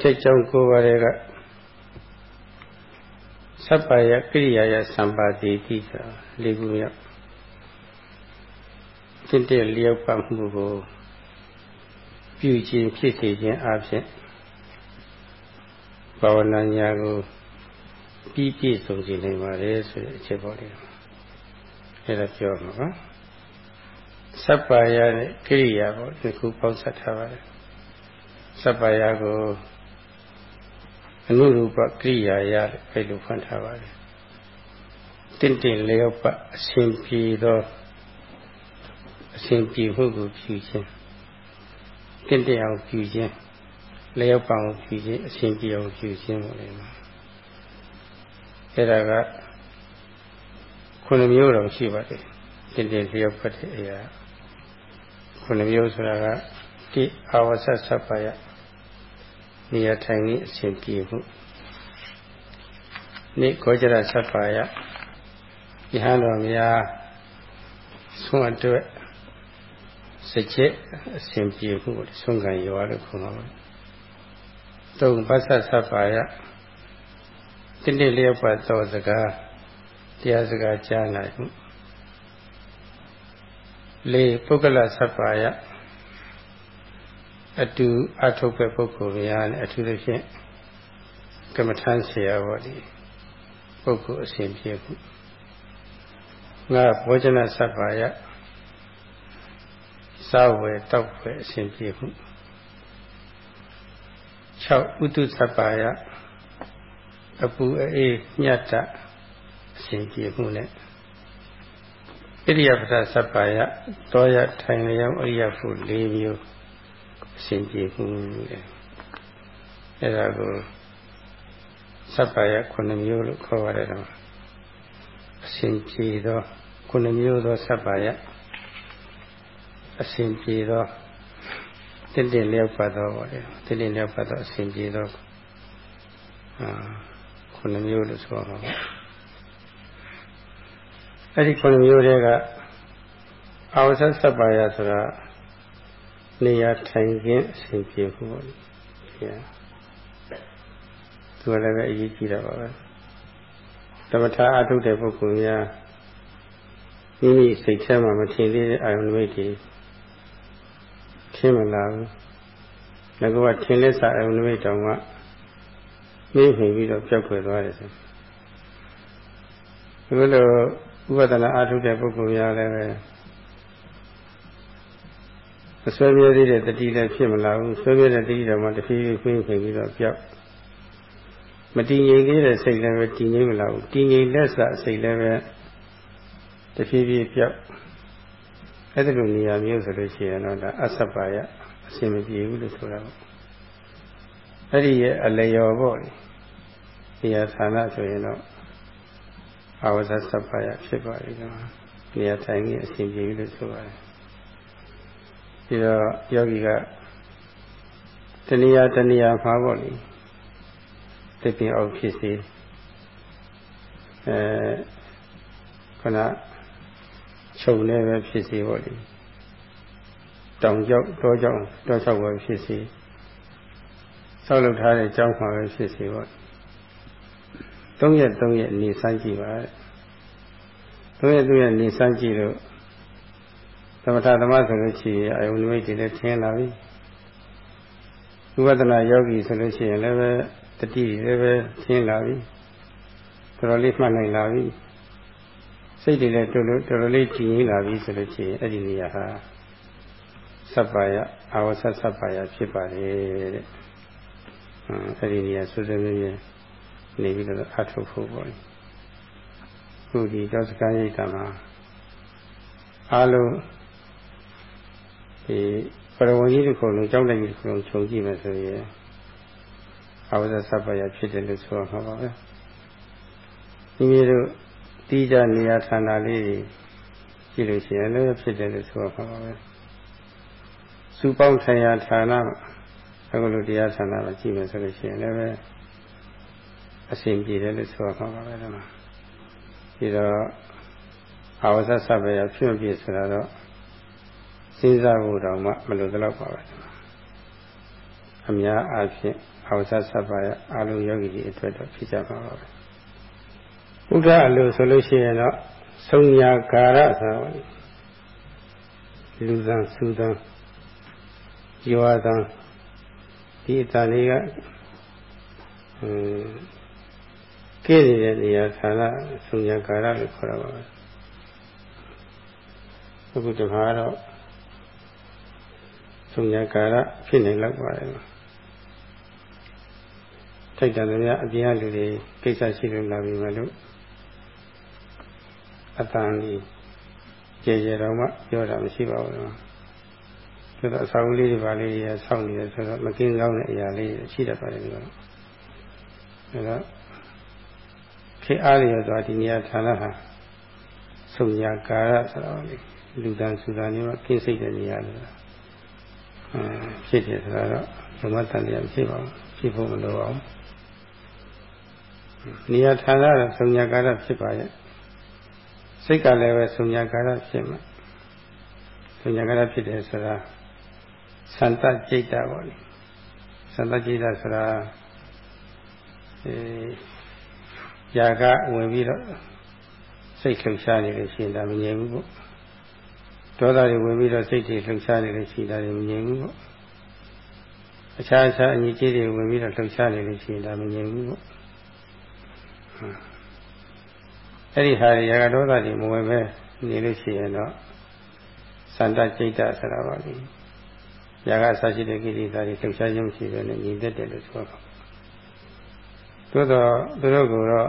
ထက်ကြောင့်ကိုယ်ပါတွေကသဗ္ဗယကိရိယာယသံပါတိတိဆိုတာလေးခုမြောက်တင့်တဲ့လျောက်ပတ်မှုကိုပြုခြင်းဖြစ်စေခြင်းအပြင်ဘာဝနာညာကိုပြီးပြည့်စုံစေနိုင်ပါတယ်ဆိုတဲ့အချက်ပေါ်လေးအဲ့ဒါပြောမှာပါစပ္ပါယနဲ့ကိရိယာပေါ့ဒီခုပေါင်းစပ်ထားပါတယ်စပ္ပါယကို အနုရူပကိရိယာရအဲ့လိုဖွင့်ထားပါတယ်တင့်တင့်လျောက်ပတ်အရှင်ပြေသောအရှင်ပြေမှုကိုပြုခြင်းတင့်တင့်အောင်ပြုခြင်းလျောက်ပတ်အောင်ပြုခြင်းအရှင်ပြေအောင်ပြုခြင်းပေါ့လေအဲ့ဒါကခုနှစ်မျိုးတော့ရှိပါတယ်တင့်တင့်လျောက်ပတ်တဲ့အရာခုနှစ်မျိုးဆိုတာကတိအာဝဆတ်ဆပ်ပါယ နေရာထိုင်နေအစဉ်ပြေမှုနေ့ကောကြရသဗ္ဗာယယဟန်တော်များဆုံးအတွက်စကြက်အစဉ်ပြေမှုဆုံးခံရောလို့ခေါ်မှာပါတုံပသသဗ္ဗာယတိတိလျက်ပတ်သောစကားတရားစကားကြားနိုင်မှုလေးပုဂ္ဂလသဗ္ဗာယ အတူအထုတ်ပဲပုဂ္ဂိုလ်များနဲ့အထူးသဖြင့်ကမ္မထမ်းဆရာဘောဒီပုဂ္ဂိုလ်အစဉ်ပြေခုငါဘောဇနသဗ္ဗာယစာဝေတောက်ပဲအစဉ်ပြေခု6ဥတုသဗ္ဗာယအပူအေးညတ်တအစဉ်ပြေမှုနဲ့ဣရိယပဒသဗ္ဗာယတောရထိုင်လျောင်းအရိယဖို့၄မျိုး အစဉ်ပြေမှုတဲ့အဲ့ဒါကိုစပ်ပါရခုနှစ်မျိုးလို့ခေါ်ရတယ်တော့အစဉ်ပြေသောခုနှစ်မျိုးသောစပ်ပါရအစဉ်ပြေသောတင့်တယ်လျောက်ပတ်သောပေါ့လေတင့်တယ်လျောက်ပတ်သောအစဉ်ပြေသောအာခုနှစ်မျိုးလို့ဆိုပါမယ်အဲ့ဒီခုနှစ်မျိုးတွေကအာဝဇ္ဇစပ်ပါရဆိုတာ နေရာထိုင်ခြင်းအစဉ်ပြေဖို့ပေါ့။ဗျာ။သူကလည်းပဲအရေးကြီးတာပါပဲ။သမထအထုတ်တဲ့ပုဂ္ဂိုလ်များမိမိစိတ်ထဲမှာမထင်သေးတဲ့အာယုန်မိတ်တွေထင်မလာဘူး။ငါကထင်လက်စာအာယုန်မိတ်တောင်မှနှိမ့်ခင်ပြီးတော့ပြောက်ွယ်သွားတယ်ဆို။ဒီလိုဥပဒနာအထုတ်တဲ့ပုဂ္ဂိုလ်များလည်းပဲ မဆွဲမြဲသေးတဲ့တတိလည်းဖြစ်မလာဘူးဆွဲမြဲတဲ့တတိတော်မှတဖြည်းဖြည်းခွင်းခွင်းပြီးတော့ပြောက်မတည်ငြိမ်သေးတဲ့စိတ်လည်းပဲတည်ငြိမ်မလာဘူးတည်ငြိမ်လက်စစိတ်လည်းပဲတဖြည်းဖြည်းပြောက်အဲ့ဒီလိုနေရာမျိုးဆိုလို့ရှိရင်တော့ဒါအဆက်ပါရအစင်မပြေဘူးလို့ဆိုတာပေါ့အဲ့ဒီရဲ့အလျော်ပေါ့နေရာဌာနဆိုရင်တော့အဝဇ္ဇစပ်ပါရဖြစ်ပါလိမ့်မယ်နေရာထိုင်ကြီးအစဉ်ပြေပြီလို့ဆိုပါတယ် ပြီးတော့ယောဂီကတဏှာတဏှာမှာပေါ့လေတပင်အောင်ဖြစ်စေအဲခဏခြုံနေပဲဖြစ်စေပေါ့လေတောင်ကြောက်တောကြောက်တောချောက်ပဲဖြစ်စေဆောက်လုပ်ထားတဲ့ကျောင်းမှာပဲဖြစ်စေပေါ့သုံးရက်သုံးရက်နေစမ်းကြည့်ပါသုံးရက်သုံးရက်နေစမ်းကြည့်လို့သ မထသမဆိုလို့ရှိရင်အယုံနိမိတ်တွေလည်းထင်းလာပြီဝိပဿနာယောဂီဆိုလို့ရှိရင်လည်းပဲတတိလည်းပဲထင်းလာပြီတော်တော်လေးမှတ်နိုင်လာပြီစိတ်တွေလည်းတော်တော်တော်တော်လေးကြည်ငြိမ်လာပြီဆိုလို့ရှိရင်အဲ့ဒီနေရာဟာစပ်ပါယအာဝဆတ်စပ်ပါယဖြစ်ပါတယ်တဲ့အဲ့ဒီနေရာဆွေးဆွေးမြဲမြဲနေပြီးတော့အထုတ်ဖို့ပေါ့ခုဒီတောစကရိတ်တာမှာအားလုံး ဒီပရဝဏီတစ်ခုလုံးကြောက်လိုက်ပြီးတစ်ခုလုံးခြုံကြည့်မယ်ဆိုရင်အဝဇ္ဇစပ္ပယဖြစ်တယ်လို့ဆိုရမှာပါပဲဒီမျိုးတို့တိကျနေရာဌာနလေးကြည့်လို့ရှိရင်လည်းဖြစ်တယ်လို့ဆိုရမှာပါပဲစူပေါင်းဆိုင်ရာဌာနအခုလိုတရားဌာနမှာကြည့်မယ်ဆိုလို့ရှိရင်လည်းပဲအစဉ်ပြေတယ်လို့ဆိုရမှာပါပဲဒီမှာပြီးတော့အဝဇ္ဇစပ္ပယဖြစ်မဖြစ်ဆိုတာတော့ စဉ်းစားဖို့တောင်မှမလိုတော့ပါပဲအများအားဖြင့်အာဝဇ္ဇစပ်ပါရအာလုံးယောဂီတွေအတွက်တော့ဖြစ်ကြမှာပါပဲဘုရားအလိုဆိုလို့ရှိရင်တော့သုံညာကာရဆိုလူသံစုသံယောသံဒီအတန်လေးကอืมကဲနေတဲ့နေရာဌာနသုံညာကာရလို့ခေါ်တာပါပဲအခုတခါတော့ သုံညာကာရဖြစ်နေလောက်ပါတယ်ထိုက်တယ်များအပြင်ကလူတွေကိစ္စရှိလို့လာပြီမလို့အတန်ကြီးကျေကျေတော့မှပြောတာမရှိပါဘူးနော်ဆိုတော့အဆောင်လေးတွေပါလေးတွေဆောက်နေတယ်ဆိုတော့မကင်းကောင်းတဲ့အရာလေးရှိတတ်ပါတယ်ဒီကတော့အဲတော့ခေအားရတော့ဒီနေရာဌာနဟာဆုံညာကာရဆိုတော့လေလူတန်းစုတန်းတွေမှာကင်းစိတ်တဲ့နေရာလို့ အဲဖြစ်တယ်ဆိုတော့ဘုမတန်တရားဖြစ်ပါဘူးဖြစ်ဖို့မလိုပါဘူးနေရာဌာနတော့ဆုံညာကာရဖြစ်ပါရဲ့စိတ်ကလည်းပဲဆုံညာကာရဖြစ်မှာဆုံညာကာရဖြစ်တယ်ဆိုတာသန္တจิตတာပေါ့လေသန္တจิตတာဆိုတာအဲຢာကဝင်ပြီးတော့စိတ်လှုပ်ရှားနေလို့ရှိရင်ဒါမငြိမ်ဘူးပေါ့ ဒေါသတွေဝင်ပြီးတော့စိတ်တွေလှုပ်ရှားနေလို့ရှိရင်ဒါမငြိမ်ဘူးပေါ့အခြားအခြားအညီကြီးတွေဝင်ပြီးတော့လှုပ်ရှားနေလို့ရှိရင်ဒါမငြိမ်ဘူးပေါ့အဲ့ဒီဟာရာဂဒေါသတွေမဝင်ပဲနေလို့ရှိရင်တော့စန္ဒจิตဆိုတာပါလေရာဂဆရှိတဲ့ကိလေသာတွေလှုပ်ရှားခြင်းမရှိပဲနဲ့ညီသက်တယ်လို့ဆိုတော့သို့တော့သူတို့ကတော့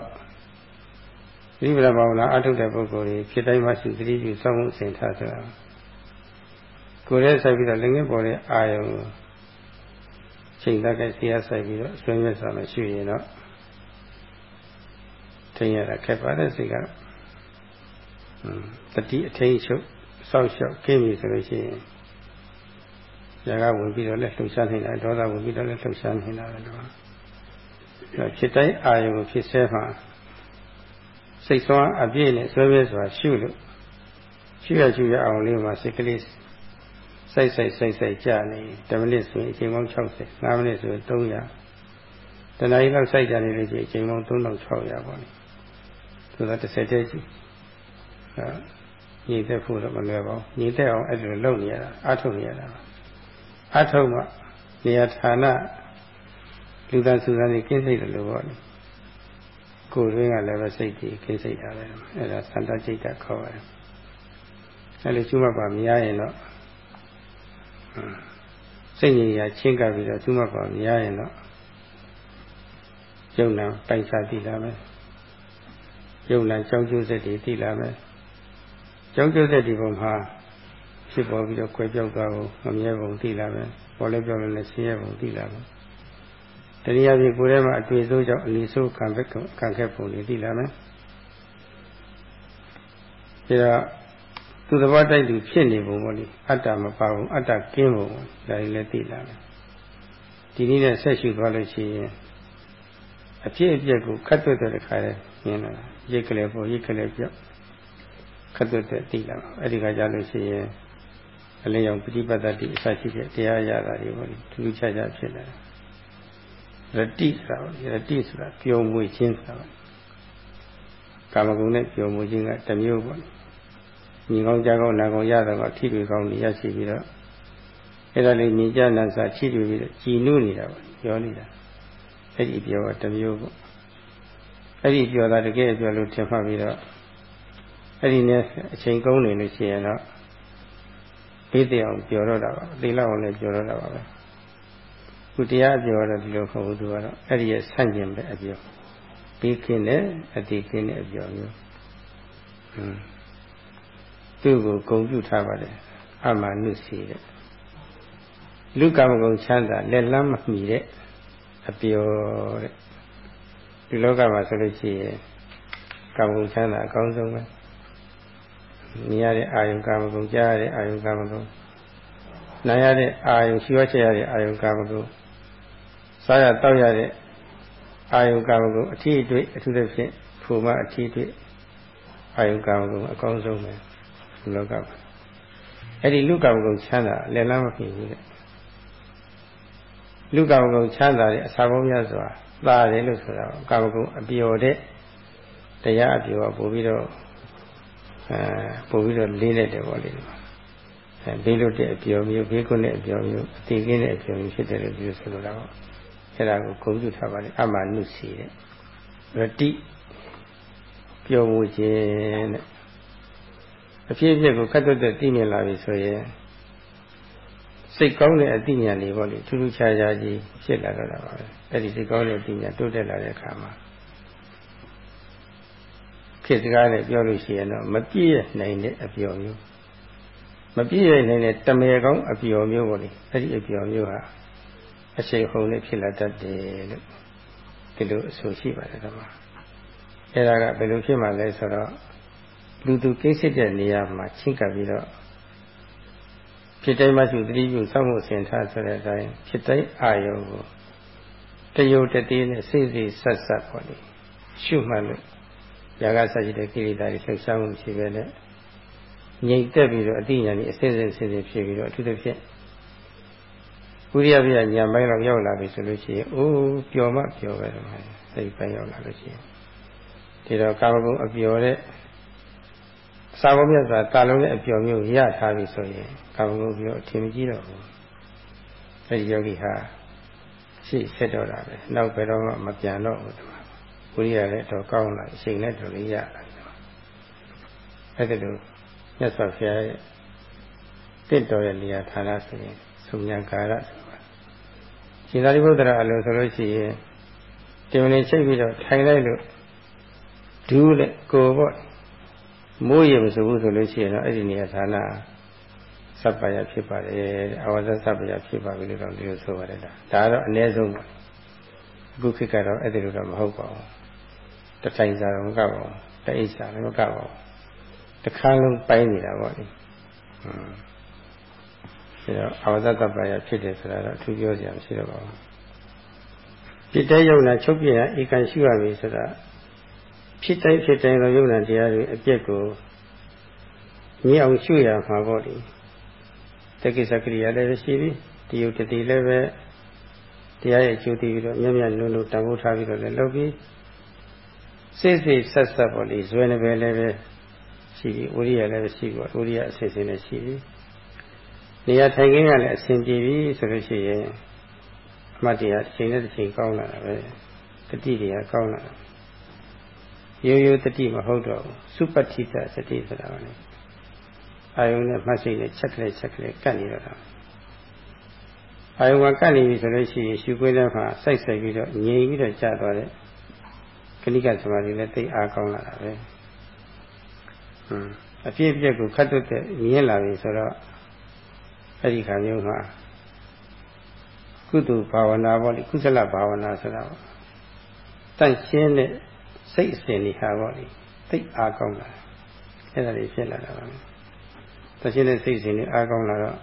ဒီဗလာဘာဝနာအထုတ်တဲ့ပုဂ္ဂိုလ်တွေဖြစ်တိုင်းမှရှိသတိပြုစောင့်မှုအစဉ်ထားဆိုတာကိုယ်ရဲ့ဆိုင်ပြီးတော့လင်္ကာပေါ်တဲ့အာယုံချိန်တက်ကစီးရဆိုင်ပြီးတော့ဆွေးနွေးဆောင်လို့ရှိရင်တော့ထိရတာခက်ပါတယ်စိတ်ကတော့တတိအထိန်ချုပ်စောက်ရှောက်ခင်းပြီဆိုလို့ရှိရင်ဇာကဝင်ပြီးတော့လည်းလှုပ်ရှားနေတာဒေါသဝင်ပြီးတော့လည်းလှုပ်ရှားနေတာပဲတော့ဖြစ်တိုင်းအာယုကိုဖြစ်ဆဲမှာ စိတ်ဆွမ်းအပြည့်နဲ့ဆွဲပြဲစွာရှုလို့ရှုရရှုရအောင်လေးမှာစိတ်ကလေးစိုက်စိုက်စိုက်စိုက်ကြာနေ10မိနစ်ဆိုရင်အချိန်ပေါင်း60 5မိနစ်ဆိုရင်300တနအီလောက်စိုက်ကြနေလို့ရှိရင်အချိန်ပေါင်း3600ပေါ့လေဆိုတော့30တဲ့ကြီးအဲညီသက်ဖို့တော့မလွယ်ပါဘူးညီသက်အောင်အဲ့လိုလုပ်နေရတာအထုတ်နေရတာအထုတ်မှနေရာဌာနလူသားစုသားတွေကင်းစိတ်တယ်လို့ပေါ့လေ ကိုယ်ရင်းကလည်းပဲစိတ်ကြီးခင်းစိတ်တာပဲအဲ့ဒါသန္တာစိတ်တာခေါ်ရတယ်အဲ့လိုကျွတ်မှပါမရရင်တော့စိတ်ငြိမ်ရာချင်းကပ်ပြီးတော့ကျွတ်မှပါမရရင်တော့ယုံနာပိုင်စားတည်လာမယ်ယုံနာကြောင်းကျိုးစက်တွေတည်လာမယ်ကြောင်းကျိုးစက်ဒီပုံမှာဖြစ်ပေါ်ပြီးတော့ကွယ်ပြောက်သွားဖို့မမြဲပုံတည်လာမယ်ပေါ်လဲပြောင်းလဲဆင်းရဲပုံတည်လာမယ် တနည်းအားဖြင့်ကိုယ်ထဲမှာအတွေ့အကြုံကြောင့်အလီဆိုးခံဖက်ခံခဲ့ပုံတွေသိလာမယ်။ဒါသူသဘောတိုက်သူဖြစ်နေပုံပေါ့လေအတ္တမပါဘူးအတ္တကင်းပုံဒါတွေလည်းသိလာမယ်။ဒီနည်းနဲ့ဆက်ရှုသွားလို့ရှိရင်အဖြစ်အပျက်ကိုခတ်သွက်တဲ့ခါလဲမြင်လာတာရိတ်ကလေးပေါ်ရိတ်ကလေးပြောက်ခတ်သွက်တဲ့သိလာအဲ့ဒီခါကျလို့ရှိရင်အလင်းရောင်ပฏิပတ်တတိအစရှိတဲ့တရားရတာတွေပေါ့လေထူးထူးခြားခြားဖြစ်လာတယ် ရတိဆိုတာရတိဆိုတာပျော်မွေ့ခြင်းဆိုတာကာမဂုဏ်နဲ့ပျော်မွေ့ခြင်းကတစ်မျိုးပေါ့ညီကောင်းကြားကောင်းနာကောင်းရတော့အထီးတွေကောင်းနေရရှိပြီးတော့အဲ့ဒါလေးမြင်ကြနာစာထီးတွေပြီးတော့ကြည်နုနေတာပေါ့ပြောနေတာအဲ့ဒီပြောကတစ်မျိုးပေါ့အဲ့ဒီပြောတာတကယ်ပြောလို့ထင်မှတ်ပြီးတော့အဲ့ဒီနဲ့အချိန်ကုန်နေလို့ရှိရင်တော့ဘေးတဲ့အောင်ပြောတော့တာပါသိလောက်အောင်လည်းပြောတော့တာပါပဲ ခုတရားပြောတော့ဒီလိုခေါ်ဘူးသူကတော့အဲ့ဒီရဲ့ဆန့်ကျင်ပဲအပြောပြီးခင်းတယ်အတိခင်းတဲ့အပြောမျိုးဟွန်းသူ့ကိုဂုံပြုထားပါတယ်အမှန်နုစီတဲ့လူကမကုံချမ်းသာလက်လန်းမမီတဲ့အပြောတဲ့ဒီလောကမှာဆိုလို့ရှိရင်ကာမဂုဏ်ချမ်းသာအကောင်းဆုံးပဲမြင်ရတဲ့အာယုကာမဂုဏ်ကြားရတဲ့အာယုကာမဂုဏ်နားရတဲ့အာယုရှိဝချက်ရတဲ့အာယုကာမဂုဏ် စားရတောက်ရတဲ့အာယုကာမဂုဏ်အထီးအတွေ့အထူးသဖြင့်ဖူမအထီးအတွေ့အာယုကာမဂုဏ်အကောင်းဆုံးပဲဒီလောကမှာအဲ့ဒီလူကာမဂုဏ်ချမ်းသာလက်လန်းမဖြစ်ဘူးတဲ့လူကာမဂုဏ်ချမ်းသာတဲ့အစာပေါင်းများစွာသာတယ်လို့ဆိုတာကာမဂုဏ်အပျော်တဲ့တရားအပျော်ပို့ပြီးတော့အဲပို့ပြီးတော့လေးလိုက်တယ်ပေါ့လေအဲဘေးလွတ်တဲ့အပျော်မျိုးဘေးကွန်းတဲ့အပျော်မျိုးအတိကင်းတဲ့အပျော်မျိုးဖြစ်တယ်လို့ပြောဆိုလိုတာပေါ့ အဲ့ဒါကိုဂုဏ်ပြုထားပါလေအမှနုစီတဲ့ရတိပျော်မှုခြင်းတဲ့အဖြစ်အပျက်ကိုခတ်တွတ်တဲ့သိမြင်လာပြီဆိုရင်စိတ်ကောင်းတဲ့အသိဉာဏ်တွေပေါ့လေထူးထူးခြားခြားကြီးဖြစ်လာတော့တာပါပဲအဲ့ဒီစိတ်ကောင်းတဲ့အသိဉာဏ်တိုးတက်လာတဲ့အခါမှာခေတ်စကားနဲ့ပြောလို့ရှိရင်တော့မပြည့်နိုင်တဲ့အပျော်မျိုးမပြည့်ရနိုင်တဲ့တမေကောင်းအပျော်မျိုးပေါ့လေအဲ့ဒီအပျော်မျိုးဟာ အရှိန်ဟုန်နဲ့ဖြစ်လာတတ်တယ်လို့ဒီလိုအဆိုရှိပါတယ်ကွာအဲ့ဒါကဘယ်လိုဖြစ်မှလဲဆိုတော့လူသူကိစ္စတဲ့နေရာမှာချင်းကပ်ပြီးတော့ဖြစ်တိုင်းမှရှိသတိပြုစောင့်မှုအစဉ်ထားဆိုတဲ့အတိုင်းဖြစ်တိုင်းအာယုံကိုတယုတ်တတိနဲ့စိတ်စိတ်ဆက်ဆက်ပေါ့လေရှုမှတ်လို့ຢာကဆက်ရှိတဲ့ကိလေသာတွေလှုပ်ရှားမှုရှိပဲနဲ့ငြိမ်သက်ပြီးတော့အတိညာဉ်အစစ်စစ်စစ်စစ်ဖြစ်ပြီးတော့အထူးသဖြင့် ဝိရိယပြညာပိုင်းတော့ရောက်လာပြီဆိုလို့ရှိရင်အိုးပျော်မှပျော်ပဲတော့စိတ်ပိုင်းရောက်လာလို့ရှိရင်ဒီတော့ကာမဂုဏ်အပျော်တဲ့စာဘုံမြတ်စွာတာလုံးတဲ့အပျော်မျိုးရထားပြီဆိုရင်ကာမဂုဏ်ပြောအထင်ကြီးတော့ဘူးအဲဒီယောဂီဟာရှိဆက်တော့တာပဲနောက်ဘယ်တော့မှမပြန်တော့ဘူးဒီမှာဝိရိယလည်းတော့ကောင်းလာအချိန်လည်းတော့လေးရလာအဲဒီလိုမြတ်စွာဘုရားရဲ့တင့်တော်ရဲ့နေရာဌာနဆိုရင်သုညာကာရဆိုတာ ရှင်သာရိပုတ္တရာအလိုဆိုလို့ရှိရင်တင်ဝင်ချိတ်ပြီးတော့ထိုင်လိုက်လို့ဒူးလက်ကိုပေါ့မိုးရမစဘူးဆိုလို့ရှိရင်တော့အဲ့ဒီနေရာဌာနစပ်ပါရဖြစ်ပါတယ်အဝဇ္ဇစပ်ပါရဖြစ်ပါပြီလို့တော့ဒီလိုဆိုပါတယ်ဒါဒါကတော့အ ਨੇ ဆုံးပါအခုခေတ်ကတော့အဲ့ဒီလိုတော့မဟုတ်ပါဘူးတထိုင်စားတော့မကပါဘူးတအိတ်စားလည်းမကပါဘူးတခါလုံးပိုင်းနေတာပေါ့လေဟွန်း ဒါတော့အဝဇ္ဇတပ္ပယဖြစ်တယ်ဆိုတာတော့အထူးပြောစရာမရှိတော့ပါဘူးဖြစ်တဲ့ယုံနာချုပ်ပြရဧကန်ရှိရပြီဆိုတာဖြစ်တိုင်းဖြစ်တိုင်းသောယုံနာတရားတွေအပြက်ကိုမြင်အောင်ရှုရမှာပေါ့လေတက္ကိစ္စကရိယာလည်းရှိပြီတယုတ်တတိလည်းပဲတရားရဲ့အကျိုးတည်ပြီးတော့မြတ်မြတ်နုံနုံတန်ဖိုးထားပြီးတော့လည်းလုပ်ပြီးစိတ်စိတ်ဆက်ဆက်ပေါ့လေဇွဲနေပဲလည်းပဲရှိပြီဝိရိယလည်းရှိပြီဝိရိယအစစ်စစ်လည်းရှိပြီ နေရာထိုင်ခင်းကလည်းအဆင်ပြေပြီဆိုလို့ရှိရင်အမှတ်တရားတစ်ချိန်နဲ့တစ်ချိန်ကောင်းလာတာပဲတတိတွေကကောင်းလာတာရိုးရိုးတတိမဟုတ်တော့ဘူးစုပတိတစတိဆိုတာကလည်းအာယုံနဲ့မှတ်စိတ်နဲ့ချက်ကလေးချက်ကလေးကတ်နေတော့တာအာယုံကကတ်နေပြီဆိုလို့ရှိရင်ရှုခွေးတဲ့မှာစိုက်စိုက်ပြီးတော့ငြိမ်ပြီးတော့ကြာသွားတဲ့ခဏိကသမာဓိလည်းသိအားကောင်းလာတာပဲဟွန်းအပြည့်အပြည့်ကိုခတ်တွတ်တဲ့မြင်လာပြီဆိုတော့ အဲ့ဒီခါမျိုးမှာကုသိုလ်ဘာဝနာပေါ့လေကုသလဘာဝနာဆိုတာတန့်ရှင်းတဲ့စိတ်အစဉ်တွေဟာပေါ့လေသိအားကောင်းလာအဲ့ဒါတွေဖြစ်လာတာပါတရှိတဲ့စိတ်စဉ်တွေအားကောင်းလာတော့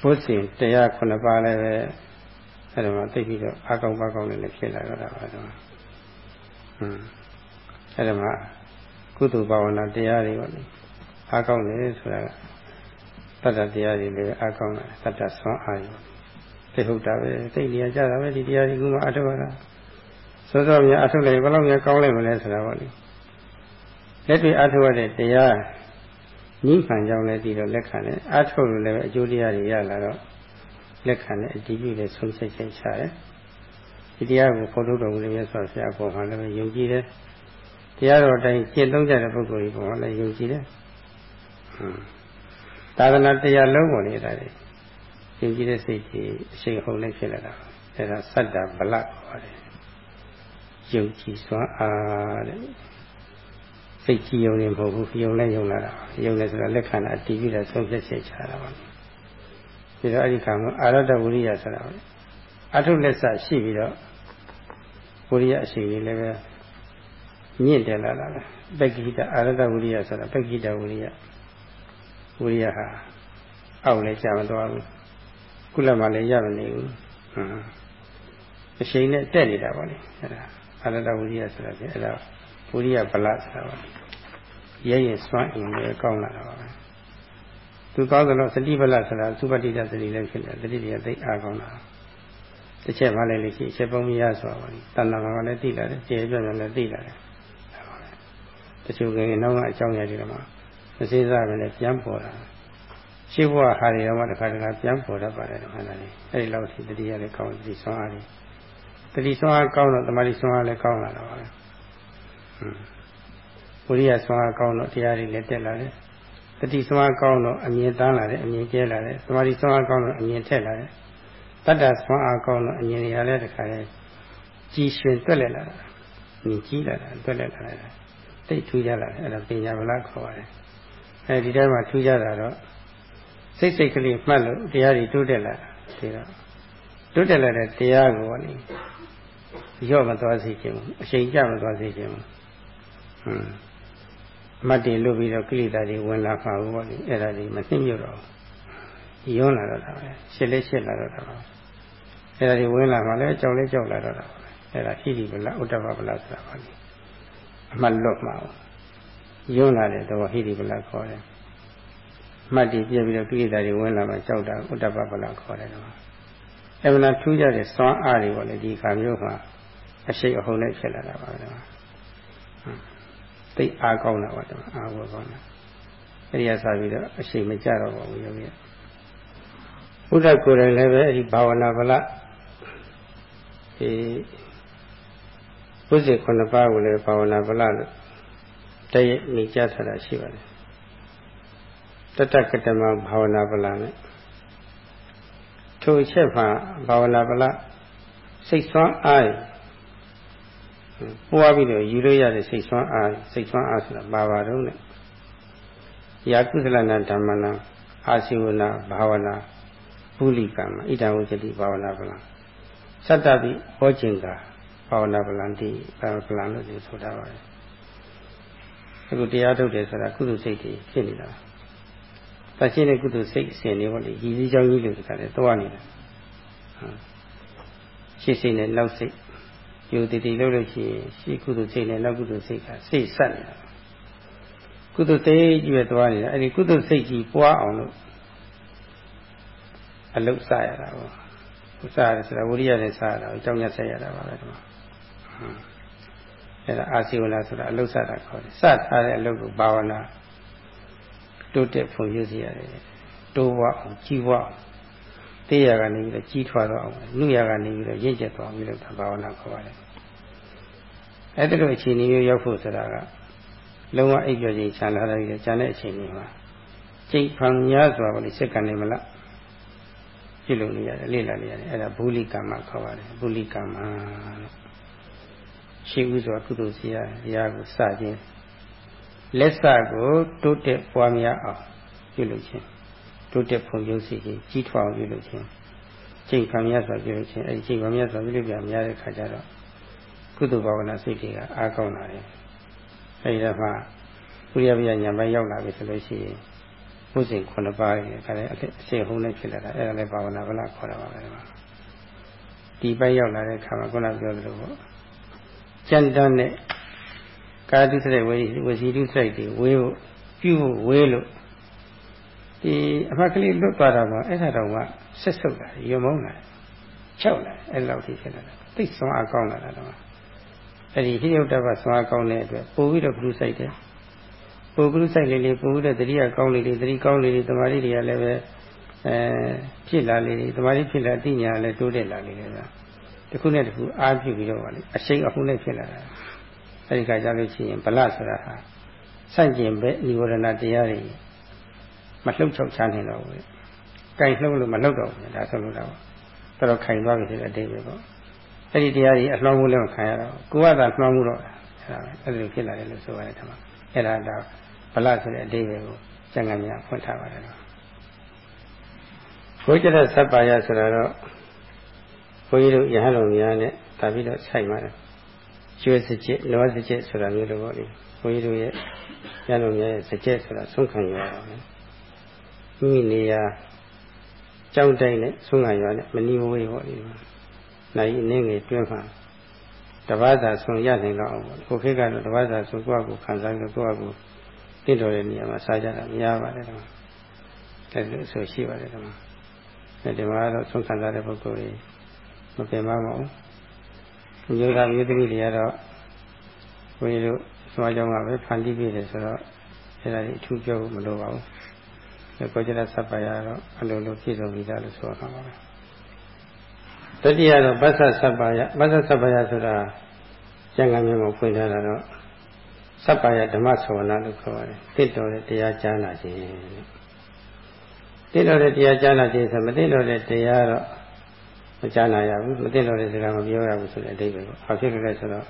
ဘုဇင်တရားခုနှစ်ပါးလည်းပဲအဲ့ဒါမှသိပြီးတော့အားကောင်းပါကောင်းလည်းဖြစ်လာတော့တာပါတော့ဟွန်းအဲ့ဒါမှကုသိုလ်ဘာဝနာတရားတွေပေါ့လေအားကောင်းတယ်ဆိုတာက တတ္တတရားတွေလည်းအားကောင်းလာတတ္တဆွမ်းအားရောသိဟုတ်တာပဲသိနေရကြတာပဲဒီတရားတွေကမှအထောက်အထားစောစောများအထုတ်လိုက်ဘယ်လောက်များကောင်းလိုက်မလဲဆိုတာပေါ့လေလက်တွေ့အထုတ်ရတဲ့တရားနိဗ္ဗာန်ကြောင့်လည်းဒီလိုလက်ခံတယ်အထုတ်လို့လည်းအကျိုးတရားတွေရလာတော့လက်ခံတယ်အတည်ပြုတယ်ဆုံးဖြတ်ချက်ချတယ်ဒီတရားကိုခေါ်ထုတ်တော်မူတဲ့မြတ်စွာဘုရားပေါ်မှာလည်းယုံကြည်တယ်တရားတော်တိုင်းကျင့်သုံးကြတဲ့ပုဂ္ဂိုလ်တွေပေါ်မှာလည်းယုံကြည်တယ်ဟွန်း သာသနာတရားလုံးပေါ်နေတာလေယုံကြည်တဲ့စိတ်ကြီးအရှိန်ဟုန်လေးဖြစ်လာတာအဲဒါစတ္တဗလခေါ်တယ်ယုံကြည်စွာအားတဲ့စိတ်ကြည်ယုံနေမဟုတ်ဘူးယုံလဲယုံလာတာယုံလဲဆိုတာလက်ခံတာအတီးပြီးတာဆုံးဖြတ်ချက်ချတာပါဒီတော့အဲ့ဒီခါမှာအာရတဝိရိယဆိုတာပါအထုလက်ဆရှိပြီးတော့ဝိရိယအရှိန်လေးလည်းပဲမြင့်တယ်လာတာပက္ခိတအာရတဝိရိယဆိုတာပက္ခိတဝိရိယ ဝိရိယဟာအောက်လည်းကြာမသွားဘူးကုလမှာလည်းရမနေဘူးဟမ်အရှိန်နဲ့တက်နေတာပါလေအဲ့ဒါအာရတဝိရိယဆိုတာဖြင့်အဲ့ဒါဝိရိယဗလဆိုတာပါရဲရင်စွမ်းအင်လည်းကောင်းလာတာပါပဲသူကောင်းသလိုစတိဗလဆိုတာသုပတိတသတိလည်းဖြစ်တယ်တတိတွေကသိအားကောင်းတာတစ်ချက်မှလည်းလို့ရှိအချက်ပုံမရဆိုပါဘူးတဏ္ဍာမှာလည်းသိလာတယ်ကျေပြည့်ပြည့်လည်းသိလာတယ်တချို့ကငနောက်ကအကြောင်းရည်တွေမှာ မစည်းစားပဲနဲ့ပြန်ပေါ်လာရှိဘဝဟာတွေတော့တခါတခါပြန်ပေါ်တတ်ပါတယ်ခန္ဓာလေးအဲဒီလောက်ထိတတိယလည်းကောင်းတတိဆွမ်းအားတွေတတိဆွမ်းအားကောင်းတော့တမာတိဆွမ်းအားလည်းကောင်းလာတော့ပါပဲဝိရိယဆွမ်းအားကောင်းတော့တရားတွေလည်းတက်လာတယ်တတိဆွမ်းအားကောင်းတော့အမြင်တန်းလာတယ်အမြင်ကျဲလာတယ်တမာတိဆွမ်းအားကောင်းတော့အမြင်ထက်လာတယ်တတ္တဆွမ်းအားကောင်းတော့အမြင်တွေလည်းတခါလေကြည်ရှင်တွက်လက်လာတာမြင်ကြည့်လာတာတွက်လက်လာတာသိထူးကြလာတယ်အဲ့ဒါပညာဗလာခေါ်ပါတယ် အဲဒီထဲမှာထူးကြတာတော့စိတ်စိတ်ကလေးမှတ်လို့တရားတွေတိုးတက်လာတာဒီတော့တိုးတက်လာတဲ့တရားကိုလေရော့မသွားစေခြင်းအချိန်ကျမသွားစေခြင်းဟွန်းမတ်တင်လို့ပြီးတော့ကိလေသာတွေဝင်လာမှာဘောလေအဲ့ဒါတွေမသိမြတ်တော့ရုံးလာတော့တာပဲရှစ်လေးရှစ်လာတော့တာပဲအဲ့ဒါတွေဝင်လာမှလည်းကြောက်လေးကြောက်လာတော့တာပဲအဲ့ဒါဣတိပလဥတ္တပပလဆိုတာပါလေအမှတ်လွတ်မှာ ရုံးလာတဲ့တော့ဟိတိပလခေါ်တယ်မှတ်တည်ပြပြီးတော့ကိလေသာတွေဝင်လာမှကြောက်တာဥတ္တပပလခေါ်တယ်တော့အဲ့မလားထူးကြတဲ့စွမ်းအားတွေပေါ့လေဒီခါမျိုးမှာအရှိတ်အဟုန်နဲ့ဖြစ်လာတာပါတော့သိအားကောင်းတာပါတော့အားဝကောင်းတာအဲ့ဒီကစပြီးတော့အရှိတ်မကြတော့ပါဘူးယောဂီဘုရားကိုယ်တိုင်လည်းပဲအဲ့ဒီဘာဝနာဗလဒီဘုဇေခုနှစ်ပါးကိုလည်းဘာဝနာဗလလို့ တည့်နေကြထားတာရှိပါတယ်တတကတမဘာဝနာဗလနဲ့ထိုအချက်မှာဘာဝနာဗလစိတ်ဆွမ်းအားပွားပြီးတော့ယူလို့ရတဲ့စိတ်ဆွမ်းအားစိတ်ဆွမ်းအားဆိုတာဘာပါတော့လဲယာကုသလနာဓမ္မနာအာစီဝနာဘာဝနာပုလိကံဣဒံဝဇတိဘာဝနာဗလံသတ္တပိဟောကျင်ကဘာဝနာဗလံတိဘာဝလံလို့ဒီဆိုတာပါတယ် အခုတရားထုတ်တယ်ဆိုတာကုသိုလ်စိတ်တွေဖြစ်နေတာတရှိတဲ့ကုသိုလ်စိတ်အစဉ်တွေပေါ့လေရည်စည်းကြောင်းကြီးလို့ဆိုတာလေသွားနေတာရှေ့စိတ်နဲ့နောက်စိတ်ယူတည်တည်လို့လို့ရှိရင်ရှေ့ကုသိုလ်စိတ်နဲ့နောက်ကုသိုလ်စိတ်ကစိတ်ဆက်နေတာကုသိုလ်စိတ်ကြီးပဲသွားနေတာအဲ့ဒီကုသိုလ်စိတ်ကြီးပွားအောင်လို့အလုတ်စရတာပေါ့ဥစားရဆိုတာဝိရိယနဲ့စားရတာအကြောင်းရဆက်ရတာပါပဲဒီမှာ အဲ့ဒါအာစီဝလာဆိုတာအလုတ်စတာခေါ်တယ်စထားတဲ့အလုတ်ကိုဘာဝနာတိုးတက်ဖွံ့ဖြိုးစေရတယ်တိုးဝအောင်ကြီးဝအောင်တေးရကနေပြီးတော့ကြီးထွားတော့အောင်လူရကနေပြီးတော့ရင့်ကျက်သွားပြီးတော့ဘာဝနာခေါ်ပါတယ်အဲ့ဒီလိုအခြေအနေမျိုးရောက်ဖို့ဆိုတာကလုံးဝအိပ်ပျော်ခြင်းချမ်းသာတဲ့ကျန်တဲ့အခြေအနေမှာစိတ်ဖန်များစွာပေါ့လေစက္ကန့်နေမလားပြုလုပ်နေရတယ်လေ့လာနေရတယ်အဲ့ဒါဘူလိကမ္မခေါ်ပါတယ်ဘူလိကမ္မလို့ ရှိဥစွာကုသိုလ်စီရရာကိုစခြင်းလက်စကိုတိုးတက်ပွားများအောင်ပြုလုပ်ခြင်းတိုးတက်ဖွံ့ဖြိုးစေခြင်းကြီးထွားအောင်ပြုလုပ်ခြင်းချိန်ခံများစွာပြုလုပ်ခြင်းအဲဒီချိန်ခံများစွာပြုလုပ်ပြများတဲ့ခါကျတော့ကုသိုလ်ဘာဝနာစိတ်တွေကအားကောင်းလာတယ်အဲဒီတော့မှဝိရိယပြညာပိုင်းရောက်လာပြီဆိုလို့ရှိရင်ဘုဇင်ခုနှစ်ပါးရဲ့ခါလည်းအစေဟုံးနဲ့ဖြစ်လာတာအဲ့ဒါလည်းဘာဝနာဗလာခေါ်တာပါပဲဒီပိုင်းရောက်လာတဲ့ခါမှာခုနပြောသလိုပေါ့ ကြံတန်းနဲ့ကာတုစရိုက်ဝေဝစီတုစရိုက်တွေဝေးဖို့ပြုဖို့ဝေးလို့ဒီအမှတ်ကလေးလွတ်သွားတာပေါ့အဲ့ဒါတော့ကဆက်ဆုပ်လာရုံမုန်းလာချောက်လာအဲ့လောက်ထိဖြစ်လာတာသိစွမ်းအကောင်းလာတာတော့အဲ့ဒီဟိယုတ္တဘစွမ်းအကောင်းတဲ့အတွက်ပို့ပြီးတော့ပြုစိုက်တယ်ပုဂ္ဂုစိုက်လေးလေးပို့တဲ့တတိယကောင်းလေးလေးတတိကောင်းလေးလေးတမာတိတွေကလည်းပဲအဲဖြစ်လာလေးလေးတမာတိဖြစ်လာတိညာလည်းတိုးတက်လာလေးလေး ကတခုနဲ့တခုအားပြုပြီးတော့ပါလေအရှိန်အဟုန်နဲ့ဖြစ်လာတာအဲဒီကကြလို့ရှိရင်ဗလဆိုတာဟာဆန့်ကျင်ဘက်និဝရဏတရားတွေမလှုပ်ချောက်ချနိုင်တော့ဘူး။ကြိုင်လှုပ်လို့မလှုပ်တော့ဘူးဒါဆိုလို့တော့တော်တော်ခိုင်သွားပြီဆိုတဲ့အတိတ်ပဲပေါ့။အဲဒီတရားတွေအလှောင်းမှုလည်းမခံရတော့ကိုကသာလှောင်းမှုတော့အဲဒါပဲအဲဒီလိုဖြစ်လာတယ်လို့ဆိုရတယ်ထင်ပါ။အဲဒါတော့ဗလဆိုတဲ့အတိတ်ပဲကိုကျန်ကများဖွင့်ထားပါတယ်နော်ဘုရားဆက်ပါရဆိုတာတော့ဘု န်းကြီးတို့ယဟန်တော်များနဲ့တာပြီးတော့ဆိုင်ပါတယ်ကျွေးစကြစ်လောစကြစ်ဆိုတာမျိုးလိုပေါ့လေဘုန်းကြီးတို့ရဲ့ယဟန်တော်များရဲ့စကြစ်ဆိုတာဆုံးခံရတာပဲမိမိနေရာကြောက်တိုင်းနဲ့ဆုံးခံရတဲ့မနီမဝေးပေါ့လေနိုင်အနည်းငယ်တွင်းမှာတပတ်သာဆုံးရနိုင်တော့အောင်ပေါ့ကိုခေတ်ကတော့တပတ်သာဆုံးကိုယ့်အကူခံစားလို့ကိုယ့်အကူတင့်တော်တဲ့နေရာမှာစားကြတာများပါတယ်ကွာ။ဒါလိုဆိုရှိပါတယ်ကွာ။အဲဒီမှာတော့ဆုံးခံစားတဲ့ပုဂ္ဂိုလ်တွေ မပင်မပါဘူးမျိုးသားမျိုးသမီးတွေကတော့ဘုန်းကြီးတို့သွားကြောင်းကပဲဖန်တီးပြတယ်ဆိုတော့အဲ့ဒါကြီးအထူးပြောဖို့မလိုပါဘူးကိုကျရစပ်ပါရတော့အလိုလိုပြည့်စုံပြီးသားလို့ဆိုရမှာပါပဲတတိယတော့ဗသစပ်ပါယဗသစပ်ပါယဆိုတာကျန်ကမျိုးမှာဖွင့်ထားတာတော့စပ်ပါယဓမ္မဆောနာလို့ခေါ်ပါတယ်တိတော်တဲ့တရားကြားနာခြင်းတိတော်တဲ့တရားကြားနာခြင်းဆိုမတိတော်တဲ့တရားတော့ မကြားနာရဘူးမသိတော်တဲ့စကားမပြောရဘူးဆိုတဲ့အဓိပ္ပာယ်ပေါ့။ဘာဖြစ်လို့လဲဆိုတော့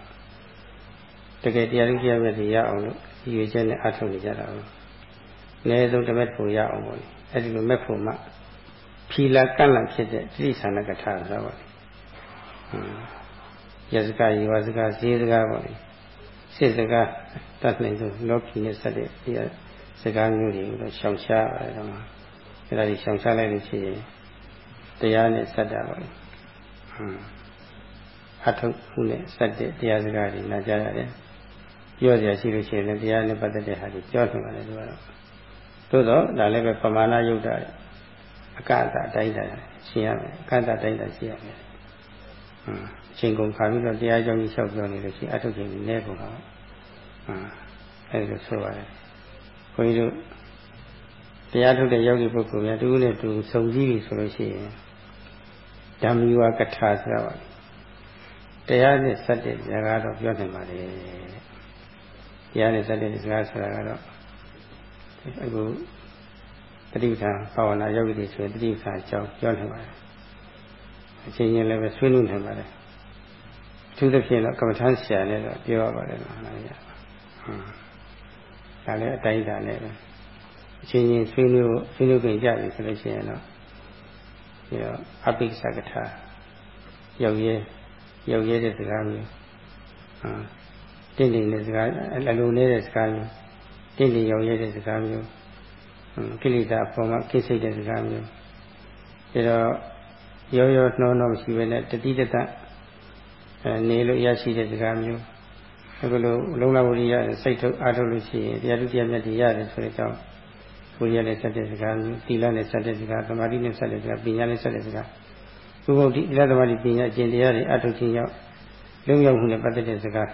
တကယ်တရားလူတရားမြတ်တွေရအောင်လို့ရည်ရွယ်ချက်နဲ့အထောက်နေကြတာဘူး။အနည်းဆုံးတစ်မက်ဖို့ရအောင်ပေါ့။အဲဒီလိုမက်ဖို့မှဖြီလာကန့်လန့်ဖြစ်တဲ့တိသနာကထာဆိုတော့ပေါ့။ရစကားရေဝစကားဈေးစကားပေါ့။စစ်စကားတတ်နိုင်ဆုံးလောကီနဲ့ဆက်တဲ့တရားစကားမျိုးတွေကိုတော့ရှောင်ရှားပါတယ်တော့။အဲဒါကြီးရှောင်ရှားလိုက်လို့ရှိရင်တရားနဲ့ဆက်တာပါ အထုတ်မှုနဲ့ဆက်တဲ့တရားစကားတွေနားကြရတယ်ပြောကြရှိလို့ရှိရင်လည်းတရားနဲ့ပတ်သက်တဲ့ဟာတွေပြောနေပါလေသူကတော့သို့တော့ဒါလည်းပဲပမာဏယုတ်တာအကန့်အသတိုင်းတာရှင်းရမယ်အကန့်အသတိုင်းတာရှင်းရမယ်ဟွန်းအချိန်ကုန်ခါပြီးတော့တရားကြောင့်ကြီးလျှောက်ပြောနေလို့ရှိရင်အထုတ်ခြင်းနည်းကုန်ပါဟွန်းအဲဒီလိုဆိုပါတယ်ခွန်ကြီးတို့တရားထုတ်တဲ့ယောဂီပုဂ္ဂိုလ်များတူနဲ့တူစုံစည်းပြီဆိုလို့ရှိရင် ဓမ္မီဝကထာဆိုတာပါတရားနဲ့စက်တဲ့ဇာတ်ကတော့ပြောနိုင်ပါလေတရားနဲ့စက်တဲ့ဇာတ်ဆိုတာကတော့အခုတတိပ္ပံဘာဝနာယောဂီတွေဆိုရင်တတိပ္ပံအကြောင်းပြောနိုင်ပါတယ်အချင်းချင်းလည်းပဲဆွေးနွေးနိုင်ပါတယ်အထူးသဖြင့်တော့ကမ္မထမ်းဆရာနဲ့တော့ပြောရပါတယ်နော်ဟုတ်ဟုတ်ဒါလည်းအတိုင်းဒါလည်းပဲအချင်းချင်းဆွေးနွေးဆွေးနွေးကြကြပြီဆိုလို့ရှိရင်တော့ ပြီးတော့အပိစ္ဆကထာရောက်ရဲရောက်ရဲတဲ့စကားမျိုးဟာတင့်တယ်တဲ့စကားအလိုနေတဲ့စကားမျိုးတင့်တယ်ရောက်ရဲတဲ့စကားမျိုးကိလေသာအပေါ်မှာကိစိတ်တဲ့စကားမျိုးပြီးတော့ရောရောနှောနှောမရှိဘဲနဲ့တတိတတအဲနေလို့ရရှိတဲ့စကားမျိုးအခုလိုလုံလဝရိယစိတ်ထုတ်အားထုတ်လို့ရှိရင်တရားဓုတရားမြတ်တွေရတယ်ဆိုတဲ့အကြောင်း ကိုရနဲ့ဆက်တဲ့စကားမျိုးသီလနဲ့ဆက်တဲ့စကားသမာဓိနဲ့ဆက်တဲ့စကားပညာနဲ့ဆက်တဲ့စကားဘုဂုတ်တိသီလသမာဓိပညာအကျင့်တရားတွေအထုတ်ခြင်းရောက်လုံရောက်မှုနဲ့ပတ်သက်တဲ့စကား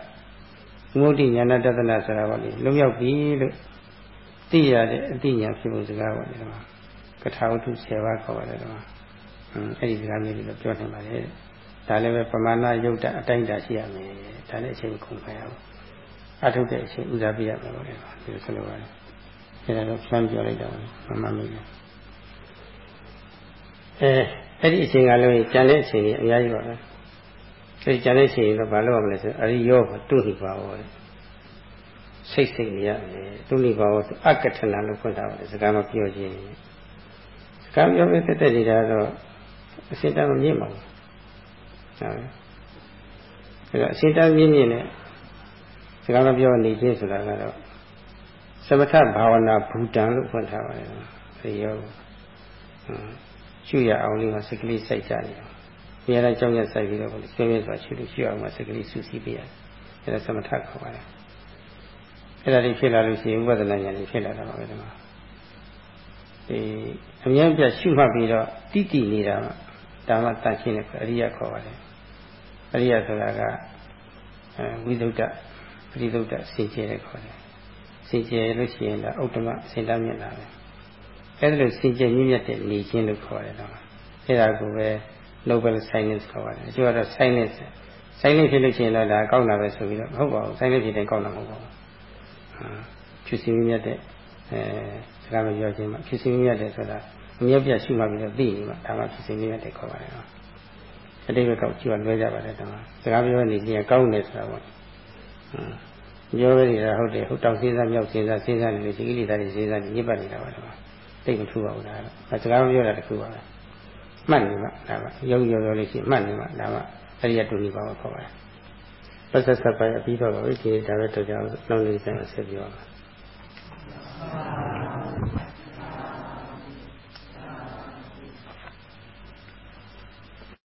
ဘုဂုတ်တိဉာဏတတနာဆိုတာပါလေလုံရောက်ပြီလို့သိရတဲ့အသိဉာဏ်ဖြစ်ဖို့စကားပါလေဒီမှာကထာဝတ္ထု10ပါးခေါ်ပါတယ်ဒီမှာအဲ့ဒီစကားမျိုးတွေတော့ပြောနေပါလေဒါလည်းပဲပမာဏယုတ်တအတိုင်းတာရှိရမယ်ဒါလည်းအချိန်ခုန်ခံရအောင်အထုတ်တဲ့အချိန်ဥစားပြရမယ်လို့လည်းဒီလိုဆိုလိုပါတယ် အဲဒါတော့ဖြန်းပြောလိုက်တာမမမေးဘူးအဲအဲ့ဒီအချိန်ကလည်းကြံတဲ့အချိန်ကြီးအများကြီးပါပဲအဲဒီကြံတဲ့အချိန်တော့ဘာလုပ်ရမလဲဆိုအရိယောတုဟိပါဝတဲ့စိတ်စိတ်နေရတယ်တုဟိပါဝအကထနာလို့ဖွင့်ထားပါတယ်စကားမပြောခြင်းစကားပြောပြတဲ့တဲ့နေတာတော့အစင်တမမြင့်ပါဘူးဟုတ်အဲဒါအစင်တမြင့်မြင့်နဲ့စကားမပြောနေခြင်းဆိုတာကတော့ သမထဘာဝနာဘူတံလို့ဖွင့်ထားပါတယ်အဲဒီရောရှုရအောင်လေးမှာစကလေးစိုက်ကြနေအောင်ဒီရတဲ့ကြောင့်ရစိုက်ပြီးတော့ဆွေးနွေးစွာရှုလို့ရှုအောင်မှာစကလေးစူးစီးပေးရတယ်အဲဒါသမထခေါ်ပါတယ်အဲ့ဒါတွေဖြစ်လာလို့ရှိရင်ဥပဒနာဉာဏ်တွေဖြစ်လာတာပါပဲဒီမှာဒီအမြဲပြရှုမှတ်ပြီးတော့တိတိနေတာဒါမှတန်ရှင်းတယ်အရိယခေါ်ပါတယ်အရိယဆိုတာကဝိသုဒ္ဓပရိသုဒ္ဓစင်ကြယ်တယ်ခေါ်တယ် စင်ကြယ်လို့ရှိရင်ဒါဥတ္တမစင်တတ်မြတ်လာတယ်အဲ့ဒါလို့စင်ကြယ်မြင့်မြတ်တဲ့နေခြင်းလို့ခေါ်တယ်တော့အဲ့ဒါကိုပဲ Nobel Silence ခေါ်ပါတယ်အကျိုးကတော့ Silence Silence ဖြစ်လို့ရှိရင်တော့ဒါကောက်တာပဲဆိုပြီးတော့မဟုတ်ပါဘူး Silence ဖြစ်တဲ့ကောက်တာမဟုတ်ပါဘူးဖြူစင်မြတ်တဲ့အဲစကားမပြောခြင်းမှာဖြူစင်မြတ်တဲ့ဆိုတာအမြဲပြရှိမှပြီးတော့သိနေမှာဒါမှဖြူစင်မြတ်တဲ့ခေါ်ပါတယ်နော်အတိတ်ကောက်ကြည့်ရလွဲကြပါတယ်တော့စကားပြောနေခြင်းကောင်းတယ်ဆိုတာပေါ့ ပြောရနေတာဟုတ်တယ်ဟုတ်တောင်စဉ်းစားမြောက်စဉ်းစားစဉ်းစားနေလို့ဒီကိလေသာတွေစဉ်းစားနေညစ်ပတ်နေတာပါတော့တိတ်မထူပါဘူးဒါကတော့စကားမပြောတာတခုပါပဲမှတ်နေမှဒါပါရုပ်ရော်ရော်လေးရှိမှတ်နေမှဒါမှအဲ့ဒီကတူနေပါတော့ခေါ်ပါတယ်ပတ်သက်ဆက်ပိုင်းအပြီးတော့ပဲဒီဒါပဲတော့ကြောင်းနောက်နေ့ကျရင်ဆက်ပြောပါ